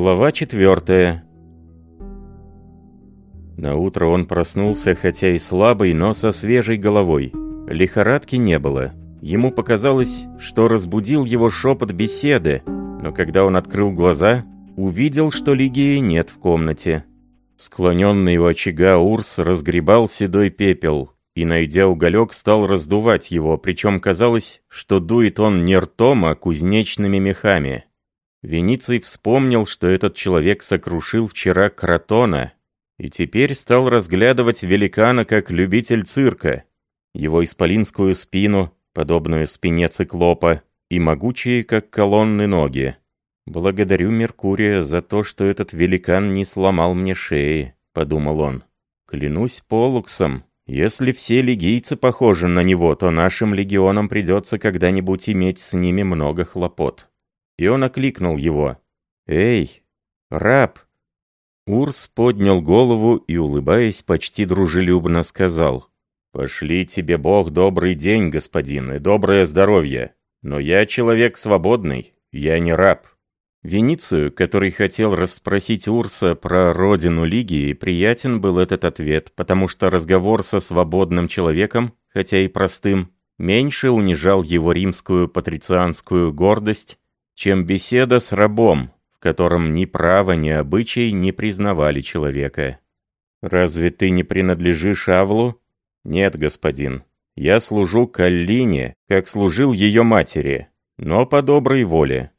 Глава четвертая. На утро он проснулся, хотя и слабый, но со свежей головой. Лихорадки не было. Ему показалось, что разбудил его шепот беседы, но когда он открыл глаза, увидел, что Лигии нет в комнате. Склоненный у очага Урс разгребал седой пепел и, найдя уголек, стал раздувать его, причем казалось, что дует он не ртом, а кузнечными мехами. Вениций вспомнил, что этот человек сокрушил вчера Кротона, и теперь стал разглядывать великана как любитель цирка, его исполинскую спину, подобную спине циклопа, и могучие, как колонны, ноги. «Благодарю Меркурия за то, что этот великан не сломал мне шеи», — подумал он. «Клянусь Полуксом, если все легийцы похожи на него, то нашим легионам придется когда-нибудь иметь с ними много хлопот». И он окликнул его. «Эй, раб!» Урс поднял голову и, улыбаясь, почти дружелюбно сказал. «Пошли тебе Бог добрый день, господин, и доброе здоровье. Но я человек свободный, я не раб». Веницию, который хотел расспросить Урса про родину Лигии, приятен был этот ответ, потому что разговор со свободным человеком, хотя и простым, меньше унижал его римскую патрицианскую гордость, чем беседа с рабом, в котором ни право, ни обычай не признавали человека. «Разве ты не принадлежишь Авлу?» «Нет, господин. Я служу Каллине, как служил ее матери, но по доброй воле.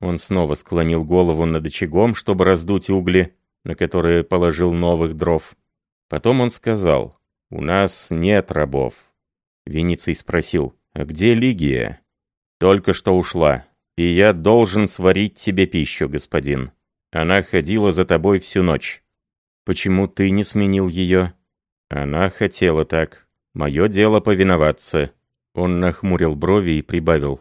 Он снова склонил голову над очагом, чтобы раздуть угли, на которые положил новых дров. Потом он сказал, «У нас нет рабов». Вениций спросил, «А где Лигия?» «Только что ушла, и я должен сварить тебе пищу, господин. Она ходила за тобой всю ночь». «Почему ты не сменил ее?» «Она хотела так. Мое дело повиноваться». Он нахмурил брови и прибавил,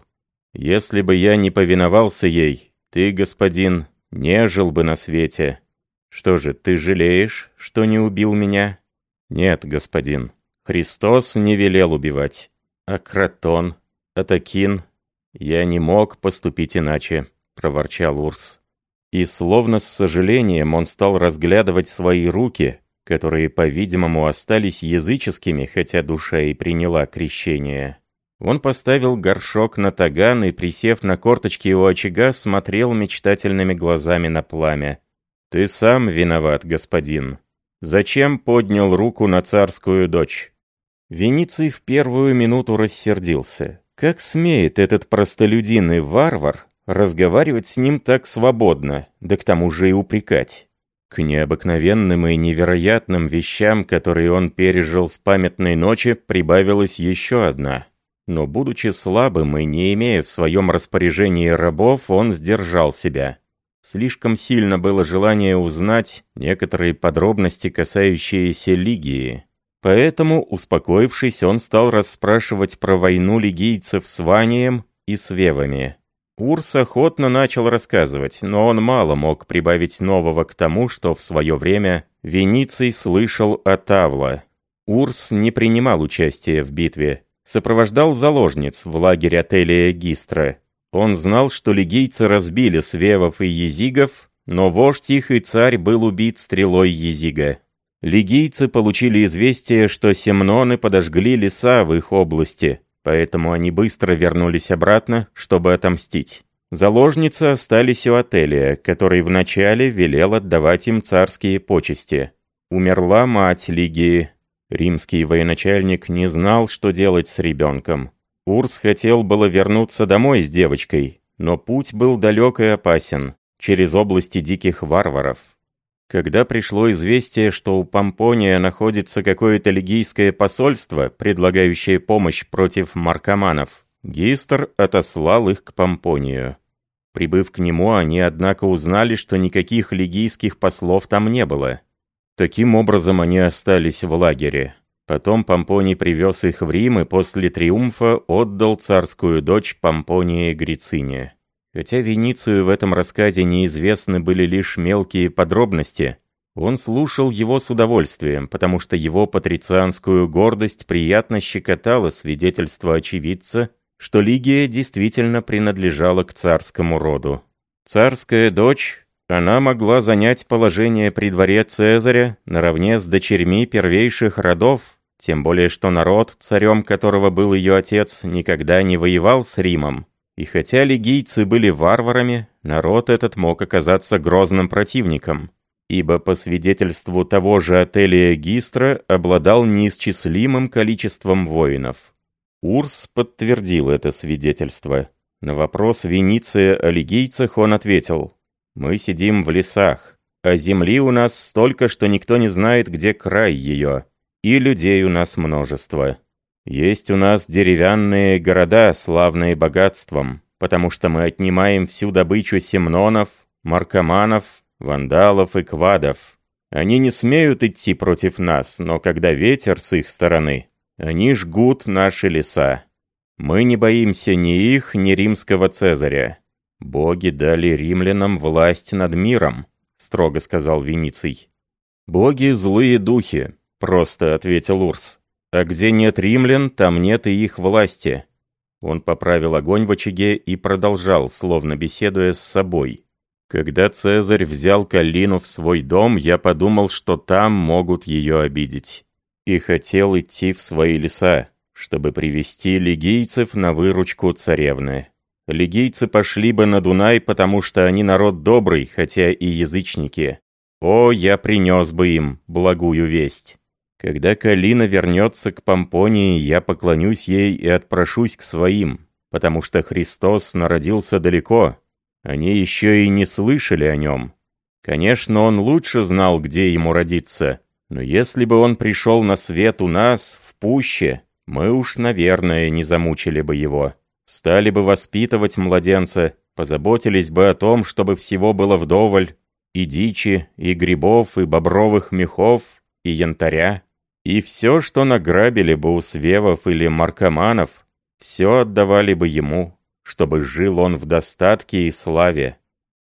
если бы я не повиновался ей, ты, господин, не жил бы на свете. Что же, ты жалеешь, что не убил меня? Нет, господин. Христос не велел убивать. А Кратон, Атакин, я не мог поступить иначе, проворчал Урс. И словно с сожалением он стал разглядывать свои руки, которые, по-видимому, остались языческими, хотя душа и приняла крещение. Он поставил горшок на таган и, присев на корточки у очага, смотрел мечтательными глазами на пламя. «Ты сам виноват, господин. Зачем поднял руку на царскую дочь?» Вениций в первую минуту рассердился. Как смеет этот простолюдин и варвар разговаривать с ним так свободно, да к тому же и упрекать? К необыкновенным и невероятным вещам, которые он пережил с памятной ночи, прибавилась еще одна — но, будучи слабым и не имея в своем распоряжении рабов, он сдержал себя. Слишком сильно было желание узнать некоторые подробности, касающиеся Лигии. Поэтому, успокоившись, он стал расспрашивать про войну лигийцев с Ванием и с Вевами. Урс охотно начал рассказывать, но он мало мог прибавить нового к тому, что в свое время Вениций слышал от Авла. Урс не принимал участия в битве, сопровождал заложниц в лагерь отеля Гистра. Он знал, что лигийцы разбили свевов и езигов, но вождь их и царь был убит стрелой езига. Лигийцы получили известие, что семноны подожгли леса в их области, поэтому они быстро вернулись обратно, чтобы отомстить. Заложницы остались у отеля, который вначале велел отдавать им царские почести. Умерла мать Лигии, Римский военачальник не знал, что делать с ребенком. Урс хотел было вернуться домой с девочкой, но путь был далек и опасен, через области диких варваров. Когда пришло известие, что у Помпония находится какое-то лигийское посольство, предлагающее помощь против маркоманов, Гистер отослал их к Помпонию. Прибыв к нему, они, однако, узнали, что никаких лигийских послов там не было. Таким образом они остались в лагере. Потом Помпоний привез их в Рим и после триумфа отдал царскую дочь Помпонии Грицине. Хотя Веницию в этом рассказе неизвестны были лишь мелкие подробности, он слушал его с удовольствием, потому что его патрицианскую гордость приятно щекотало свидетельство очевидца, что Лигия действительно принадлежала к царскому роду. Царская дочь Она могла занять положение при дворе Цезаря наравне с дочерьми первейших родов, тем более что народ, царем которого был ее отец, никогда не воевал с Римом. И хотя лигийцы были варварами, народ этот мог оказаться грозным противником, ибо по свидетельству того же Ателия Гистра обладал неисчислимым количеством воинов. Урс подтвердил это свидетельство. На вопрос Вениция о лигийцах он ответил, мы сидим в лесах, а земли у нас столько, что никто не знает, где край ее. И людей у нас множество. Есть у нас деревянные города, славные богатством, потому что мы отнимаем всю добычу семнонов, маркоманов, вандалов и квадов. Они не смеют идти против нас, но когда ветер с их стороны, они жгут наши леса. Мы не боимся ни их, ни римского Цезаря. «Боги дали римлянам власть над миром», — строго сказал Вениций. «Боги — злые духи», — просто ответил Урс. «А где нет римлян, там нет и их власти». Он поправил огонь в очаге и продолжал, словно беседуя с собой. «Когда Цезарь взял Калину в свой дом, я подумал, что там могут ее обидеть. И хотел идти в свои леса, чтобы привести лигийцев на выручку царевны. Лигийцы пошли бы на Дунай, потому что они народ добрый, хотя и язычники. О, я принес бы им благую весть. Когда Калина вернется к Помпонии, я поклонюсь ей и отпрошусь к своим, потому что Христос народился далеко. Они еще и не слышали о нем. Конечно, он лучше знал, где ему родиться, но если бы он пришел на свет у нас, в пуще, мы уж, наверное, не замучили бы его. Стали бы воспитывать младенца, позаботились бы о том, чтобы всего было вдоволь, и дичи, и грибов, и бобровых мехов, и янтаря. И все, что награбили бы у свевов или маркоманов, все отдавали бы ему, чтобы жил он в достатке и славе.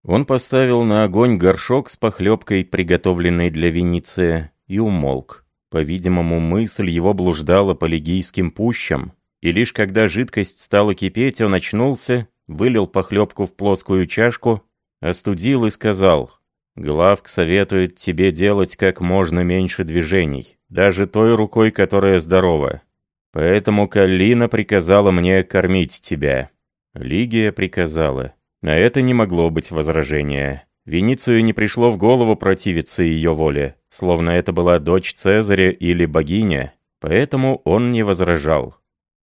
Он поставил на огонь горшок с похлебкой, приготовленной для Венеция, и умолк. По-видимому, мысль его блуждала по лигийским пущам, и лишь когда жидкость стала кипеть, он очнулся, вылил похлебку в плоскую чашку, остудил и сказал, «Главк советует тебе делать как можно меньше движений, даже той рукой, которая здорова. Поэтому Каллина приказала мне кормить тебя». Лигия приказала. На это не могло быть возражения. Веницию не пришло в голову противиться ее воле, словно это была дочь Цезаря или богиня, поэтому он не возражал.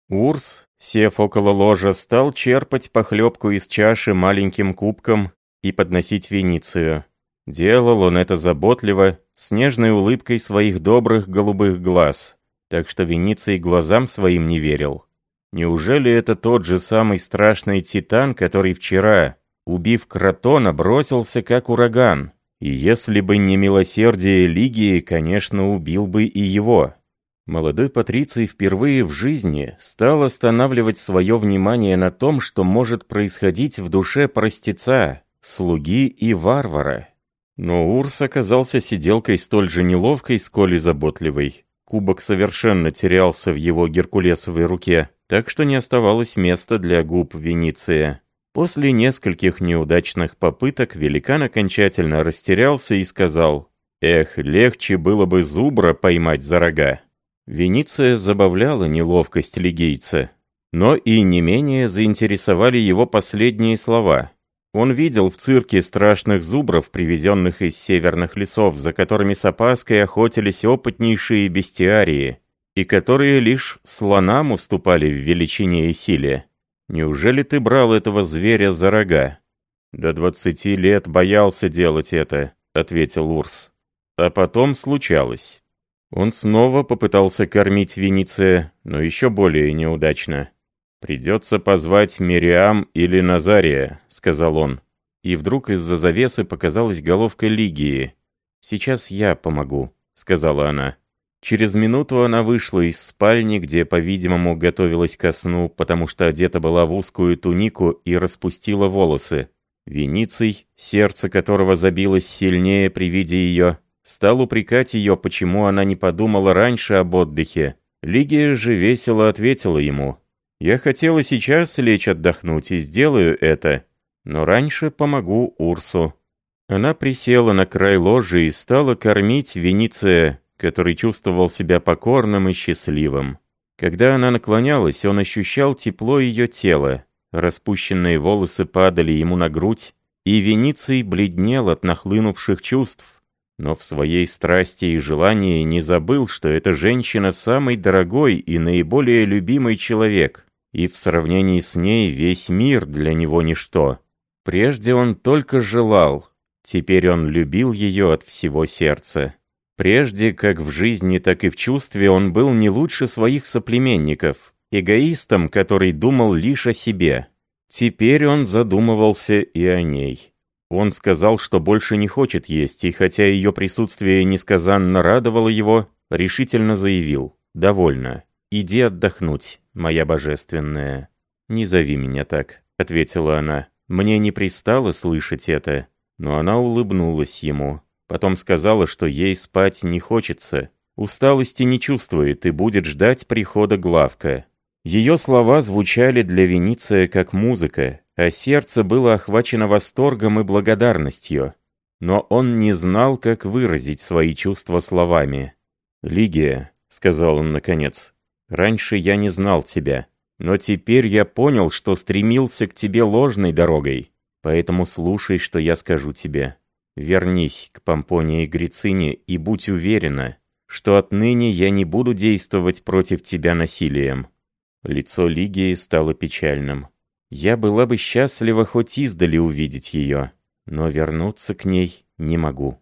Урс, сев около ложа, стал черпать похлебку из чаши маленьким кубком и подносить Веницию. Делал он это заботливо, с нежной улыбкой своих добрых голубых глаз, так что Вениций глазам своим не верил. Неужели это тот же самый страшный титан, который вчера, убив Кротона, бросился как ураган? И если бы не милосердие Лигии, конечно, убил бы и его. Молодой Патриций впервые в жизни стал останавливать свое внимание на том, что может происходить в душе простеца, слуги и варвара. Но Урс оказался сиделкой столь же неловкой, сколь и заботливой. Кубок совершенно терялся в его геркулесовой руке, так что не оставалось места для губ Венеция. После нескольких неудачных попыток великан окончательно растерялся и сказал, «Эх, легче было бы зубра поймать за рога». Вениция забавляла неловкость лигейца, но и не менее заинтересовали его последние слова. Он видел в цирке страшных зубров, привезенных из северных лесов, за которыми с опаской охотились опытнейшие бестиарии, и которые лишь слонам уступали в величине и силе. Неужели ты брал этого зверя за рога? До двадцати лет боялся делать это, ответил Урс. А потом случалось. Он снова попытался кормить Вениция, но еще более неудачно. «Придется позвать Мириам или Назария», — сказал он. И вдруг из-за завесы показалась головка Лигии. «Сейчас я помогу», — сказала она. Через минуту она вышла из спальни, где, по-видимому, готовилась ко сну, потому что одета была в узкую тунику и распустила волосы. Вениций, сердце которого забилось сильнее при виде ее, Стал упрекать ее, почему она не подумала раньше об отдыхе. Лигия же весело ответила ему. «Я хотела сейчас лечь отдохнуть и сделаю это, но раньше помогу Урсу». Она присела на край ложи и стала кормить Вениция, который чувствовал себя покорным и счастливым. Когда она наклонялась, он ощущал тепло ее тела, распущенные волосы падали ему на грудь, и Вениций бледнел от нахлынувших чувств, но в своей страсти и желании не забыл, что эта женщина самый дорогой и наиболее любимый человек, и в сравнении с ней весь мир для него ничто. Прежде он только желал, теперь он любил ее от всего сердца. Прежде, как в жизни, так и в чувстве, он был не лучше своих соплеменников, эгоистом, который думал лишь о себе. Теперь он задумывался и о ней. Он сказал, что больше не хочет есть, и хотя ее присутствие несказанно радовало его, решительно заявил «Довольно. Иди отдохнуть, моя божественная». «Не зови меня так», — ответила она. «Мне не пристало слышать это». Но она улыбнулась ему. Потом сказала, что ей спать не хочется. Усталости не чувствует и будет ждать прихода Главка. Ее слова звучали для Вениция как музыка, а сердце было охвачено восторгом и благодарностью. Но он не знал, как выразить свои чувства словами. «Лигия», — сказал он наконец, — «раньше я не знал тебя, но теперь я понял, что стремился к тебе ложной дорогой, поэтому слушай, что я скажу тебе. Вернись к Помпонии и Грицине и будь уверена, что отныне я не буду действовать против тебя насилием». Лицо Лигии стало печальным. Я была бы счастлива хоть издали увидеть ее, но вернуться к ней не могу.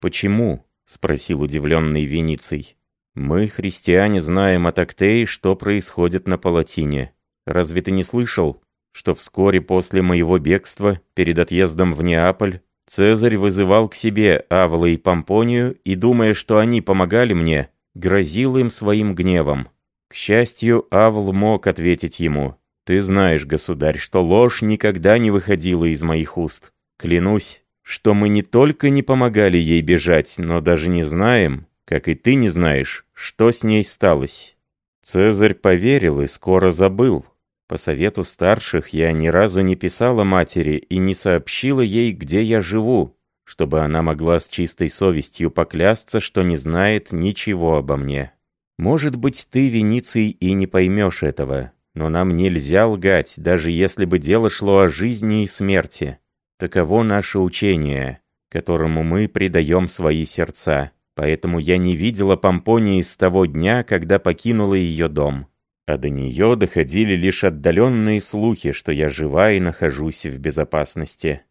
«Почему?» — спросил удивленный Вениций. «Мы, христиане, знаем от Актеи, что происходит на Палатине. Разве ты не слышал, что вскоре после моего бегства, перед отъездом в Неаполь, Цезарь вызывал к себе Авла и Помпонию и, думая, что они помогали мне, грозил им своим гневом. К счастью, Авл мог ответить ему, ты знаешь, государь, что ложь никогда не выходила из моих уст. Клянусь, что мы не только не помогали ей бежать, но даже не знаем, как и ты не знаешь, что с ней сталось. Цезарь поверил и скоро забыл. По совету старших я ни разу не писала матери и не сообщила ей, где я живу, чтобы она могла с чистой совестью поклясться, что не знает ничего обо мне. Может быть, ты, Вениций, и не поймешь этого, но нам нельзя лгать, даже если бы дело шло о жизни и смерти. Таково наше учение, которому мы предаем свои сердца. Поэтому я не видела Помпонии с того дня, когда покинула ее дом. А до нее доходили лишь отдаленные слухи, что я жива и нахожусь в безопасности.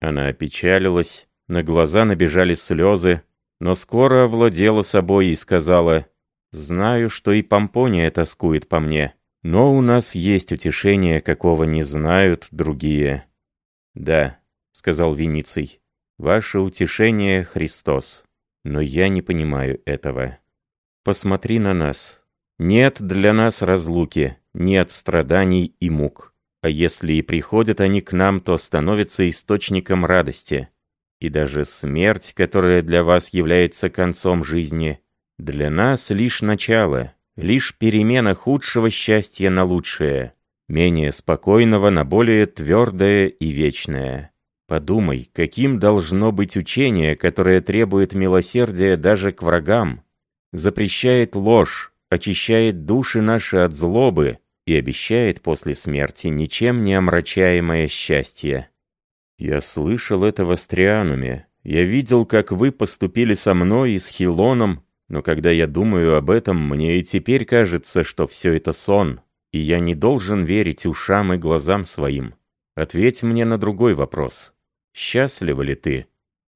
Она опечалилась, на глаза набежали слезы, но скоро овладела собой и сказала, «Знаю, что и Помпония тоскует по мне». Но у нас есть утешение, какого не знают другие. Да, сказал Вениций, ваше утешение Христос. Но я не понимаю этого. Посмотри на нас. Нет для нас разлуки, нет страданий и мук. А если и приходят они к нам, то становятся источником радости. И даже смерть, которая для вас является концом жизни, для нас лишь начало, лишь перемена худшего счастья на лучшее, менее спокойного на более твердое и вечное. Подумай, каким должно быть учение, которое требует милосердия даже к врагам, запрещает ложь, очищает души наши от злобы и обещает после смерти ничем не омрачаемое счастье. Я слышал это в Астриануме. Я видел, как вы поступили со мной и с Хилоном, но когда я думаю об этом, мне и теперь кажется, что все это сон, и я не должен верить ушам и глазам своим. Ответь мне на другой вопрос. Счастлива ли ты?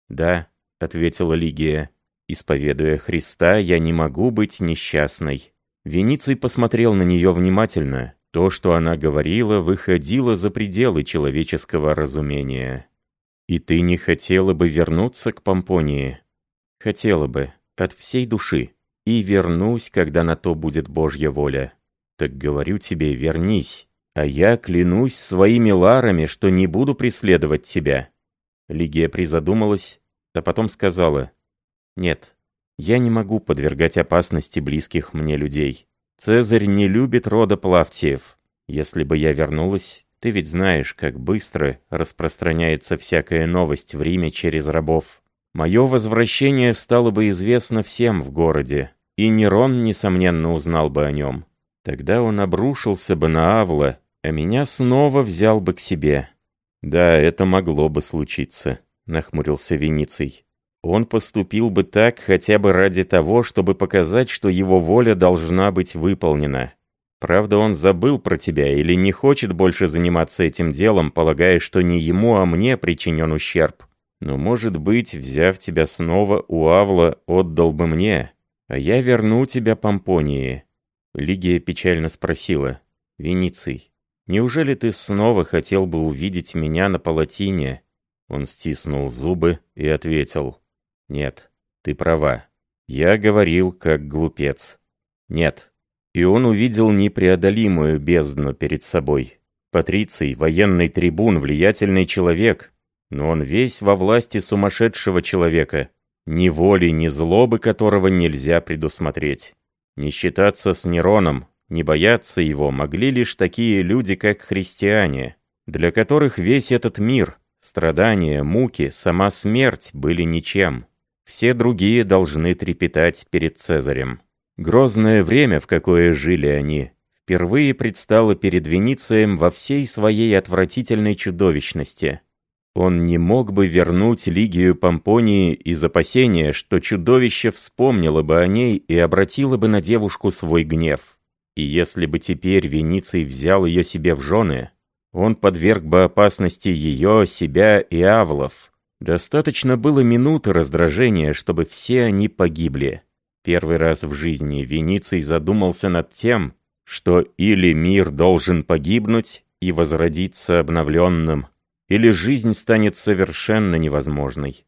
Да, ответила Лигия. Исповедуя Христа, я не могу быть несчастной. Вениций посмотрел на нее внимательно. То, что она говорила, выходило за пределы человеческого разумения. «И ты не хотела бы вернуться к Помпонии?» «Хотела бы», от всей души, и вернусь, когда на то будет Божья воля. Так говорю тебе, вернись, а я клянусь своими ларами, что не буду преследовать тебя». Лигия призадумалась, а потом сказала, «Нет, я не могу подвергать опасности близких мне людей. Цезарь не любит рода Плавтиев. Если бы я вернулась, Ты ведь знаешь, как быстро распространяется всякая новость в Риме через рабов. Мое возвращение стало бы известно всем в городе, и Нерон, несомненно, узнал бы о нем. Тогда он обрушился бы на Авла, а меня снова взял бы к себе. Да, это могло бы случиться, нахмурился Вениций. Он поступил бы так хотя бы ради того, чтобы показать, что его воля должна быть выполнена. Правда, он забыл про тебя или не хочет больше заниматься этим делом, полагая, что не ему, а мне причинен ущерб. Но, может быть, взяв тебя снова у Авла, отдал бы мне, а я верну тебя Помпонии». Лигия печально спросила. «Вениций, неужели ты снова хотел бы увидеть меня на палатине?» Он стиснул зубы и ответил. «Нет, ты права. Я говорил как глупец. Нет, и он увидел непреодолимую бездну перед собой. Патриций, военный трибун, влиятельный человек, но он весь во власти сумасшедшего человека, ни воли, ни злобы которого нельзя предусмотреть. Не считаться с Нероном, не бояться его могли лишь такие люди, как христиане, для которых весь этот мир, страдания, муки, сама смерть были ничем. Все другие должны трепетать перед Цезарем. Грозное время, в какое жили они, впервые предстало перед Веницием во всей своей отвратительной чудовищности. Он не мог бы вернуть Лигию Помпонии из опасения, что чудовище вспомнило бы о ней и обратило бы на девушку свой гнев. И если бы теперь Вениций взял ее себе в жены, он подверг бы опасности ее, себя и Авлов. Достаточно было минуты раздражения, чтобы все они погибли. Первый раз в жизни Вениций задумался над тем, что или мир должен погибнуть и возродиться обновленным, или жизнь станет совершенно невозможной.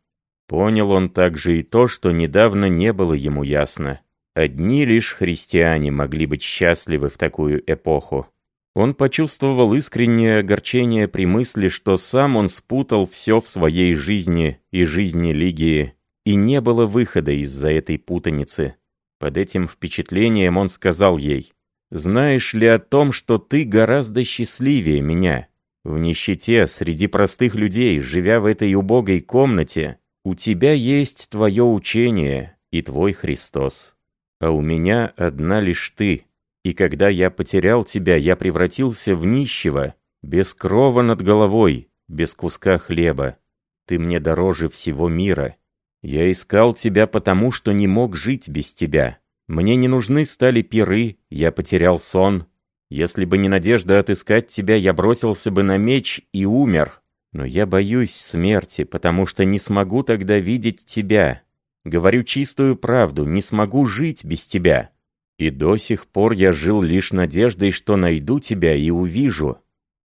Понял он также и то, что недавно не было ему ясно. Одни лишь христиане могли быть счастливы в такую эпоху. Он почувствовал искреннее огорчение при мысли, что сам он спутал все в своей жизни и жизни Лигии и не было выхода из-за этой путаницы. Под этим впечатлением он сказал ей, «Знаешь ли о том, что ты гораздо счастливее меня? В нищете, среди простых людей, живя в этой убогой комнате, у тебя есть твое учение и твой Христос. А у меня одна лишь ты. И когда я потерял тебя, я превратился в нищего, без крова над головой, без куска хлеба. Ты мне дороже всего мира, я искал тебя потому, что не мог жить без тебя. Мне не нужны стали пиры, я потерял сон. Если бы не надежда отыскать тебя, я бросился бы на меч и умер. Но я боюсь смерти, потому что не смогу тогда видеть тебя. Говорю чистую правду, не смогу жить без тебя. И до сих пор я жил лишь надеждой, что найду тебя и увижу.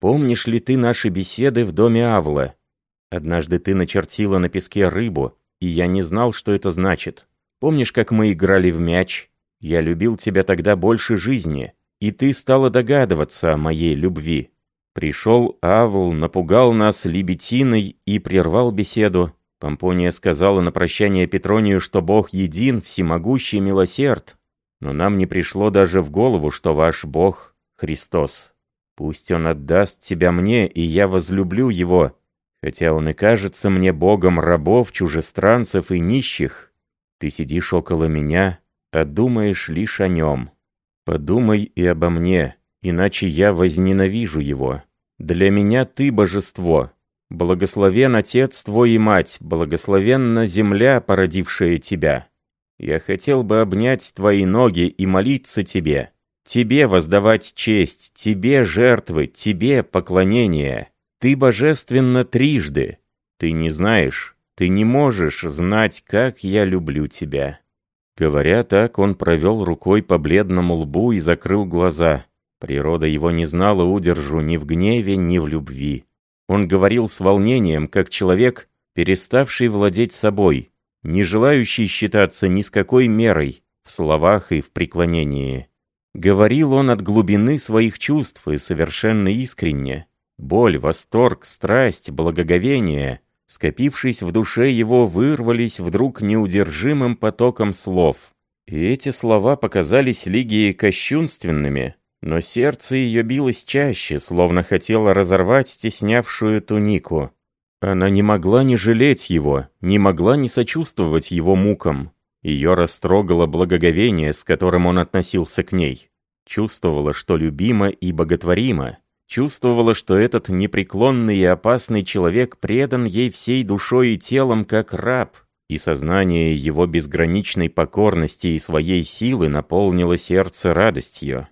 Помнишь ли ты наши беседы в доме Авла? Однажды ты начертила на песке рыбу, и я не знал, что это значит. Помнишь, как мы играли в мяч? Я любил тебя тогда больше жизни, и ты стала догадываться о моей любви. Пришел Авл, напугал нас лебетиной и прервал беседу. Помпония сказала на прощание Петронию, что Бог един, всемогущий, милосерд. Но нам не пришло даже в голову, что ваш Бог — Христос. Пусть Он отдаст тебя мне, и я возлюблю Его, Хотя он и кажется мне богом рабов, чужестранцев и нищих, ты сидишь около меня, а думаешь лишь о нем. Подумай и обо мне, иначе я возненавижу его. Для меня ты божество. Благословен Отец твой и Мать, благословенна земля, породившая тебя. Я хотел бы обнять твои ноги и молиться тебе. Тебе воздавать честь, тебе жертвы, тебе поклонение. Ты божественно трижды. Ты не знаешь, ты не можешь знать, как я люблю тебя». Говоря так, он провел рукой по бледному лбу и закрыл глаза. Природа его не знала удержу ни в гневе, ни в любви. Он говорил с волнением, как человек, переставший владеть собой, не желающий считаться ни с какой мерой в словах и в преклонении. Говорил он от глубины своих чувств и совершенно искренне. Боль, восторг, страсть, благоговение, скопившись в душе его, вырвались вдруг неудержимым потоком слов. И эти слова показались Лигии кощунственными, Но сердце ее билось чаще, словно хотело разорвать стеснявшую тунику. Она не могла не жалеть его, не могла не сочувствовать его мукам. Ее растрогало благоговение, с которым он относился к ней. Чувствовала, что любима и боготворима. Чувствовала, что этот непреклонный и опасный человек предан ей всей душой и телом, как раб, и сознание его безграничной покорности и своей силы наполнило сердце радостью.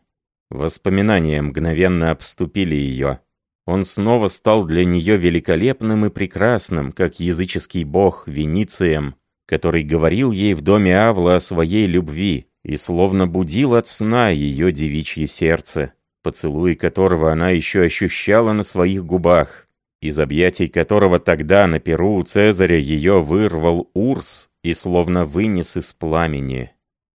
Воспоминания мгновенно обступили ее. Он снова стал для нее великолепным и прекрасным, как языческий бог Веницием, который говорил ей в доме Авла о своей любви и словно будил от сна ее девичье сердце поцелуй которого она еще ощущала на своих губах, из объятий которого тогда на перу у Цезаря ее вырвал Урс и словно вынес из пламени.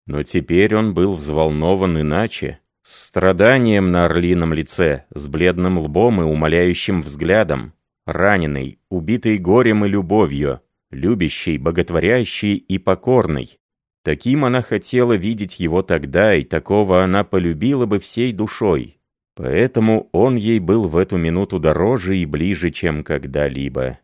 Но теперь он был взволнован иначе, с страданием на орлином лице, с бледным лбом и умоляющим взглядом, раненый, убитый горем и любовью, любящий, боготворящий и покорный. Таким она хотела видеть его тогда, и такого она полюбила бы всей душой, Поэтому он ей был в эту минуту дороже и ближе, чем когда-либо.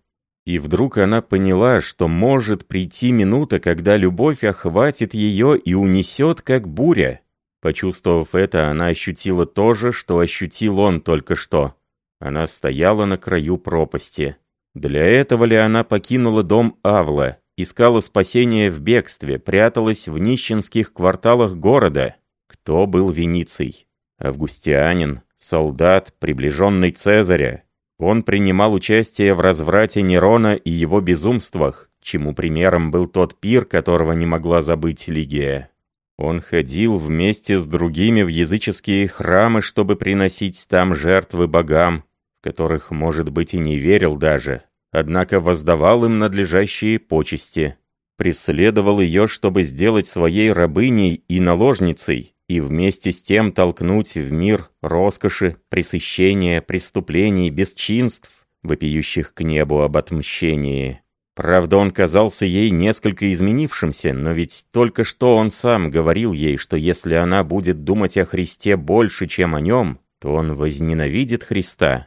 И вдруг она поняла, что может прийти минута, когда любовь охватит ее и унесет, как буря. Почувствовав это, она ощутила то же, что ощутил он только что. Она стояла на краю пропасти. Для этого ли она покинула дом Авла, искала спасения в бегстве, пряталась в нищенских кварталах города? Кто был Вениций? Августианин, солдат, приближенный Цезаря. Он принимал участие в разврате Нерона и его безумствах, чему примером был тот пир, которого не могла забыть Лигия. Он ходил вместе с другими в языческие храмы, чтобы приносить там жертвы богам, в которых, может быть, и не верил даже, однако воздавал им надлежащие почести. Преследовал ее, чтобы сделать своей рабыней и наложницей, и вместе с тем толкнуть в мир роскоши, пресыщения, преступлений, бесчинств, вопиющих к небу об отмщении. Правда, он казался ей несколько изменившимся, но ведь только что он сам говорил ей, что если она будет думать о Христе больше, чем о нем, то он возненавидит Христа.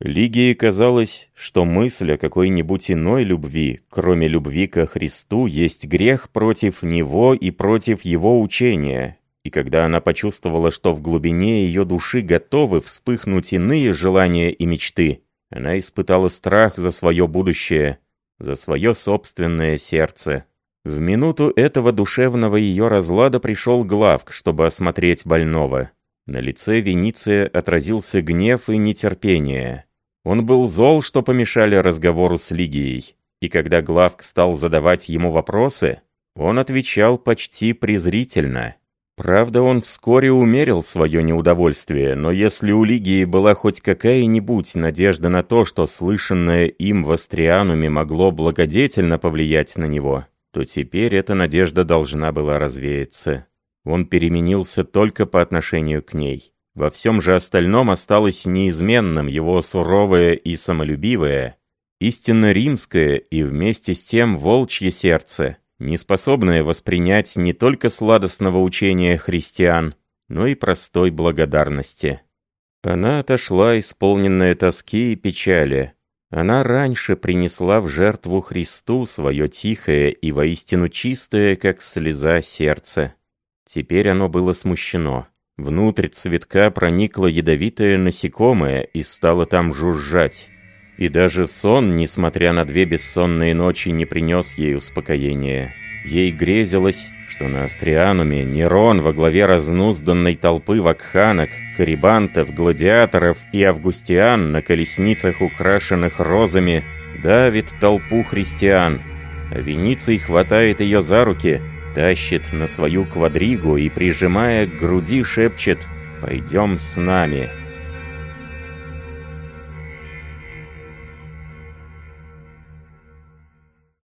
Лигии казалось, что мысль о какой-нибудь иной любви, кроме любви ко Христу, есть грех против Него и против Его учения, и когда она почувствовала, что в глубине ее души готовы вспыхнуть иные желания и мечты, она испытала страх за свое будущее, за свое собственное сердце. В минуту этого душевного ее разлада пришел Главк, чтобы осмотреть больного. На лице Вениция отразился гнев и нетерпение. Он был зол, что помешали разговору с Лигией. И когда Главк стал задавать ему вопросы, он отвечал почти презрительно. Правда, он вскоре умерил свое неудовольствие, но если у Лигии была хоть какая-нибудь надежда на то, что слышанное им в Астриануме могло благодетельно повлиять на него, то теперь эта надежда должна была развеяться. Он переменился только по отношению к ней. Во всем же остальном осталось неизменным его суровое и самолюбивое, истинно римское и вместе с тем волчье сердце, неспособная воспринять не только сладостного учения христиан, но и простой благодарности. Она отошла, исполненная тоски и печали. Она раньше принесла в жертву Христу свое тихое и воистину чистое, как слеза, сердце. Теперь оно было смущено. Внутрь цветка проникло ядовитое насекомое и стало там жужжать. И даже сон, несмотря на две бессонные ночи, не принес ей успокоения. Ей грезилось, что на Астриануме Нерон во главе разнузданной толпы вакханок, карибантов, гладиаторов и августиан на колесницах, украшенных розами, давит толпу христиан, а Вениций хватает ее за руки, тащит на свою квадригу и, прижимая к груди, шепчет «Пойдем с нами».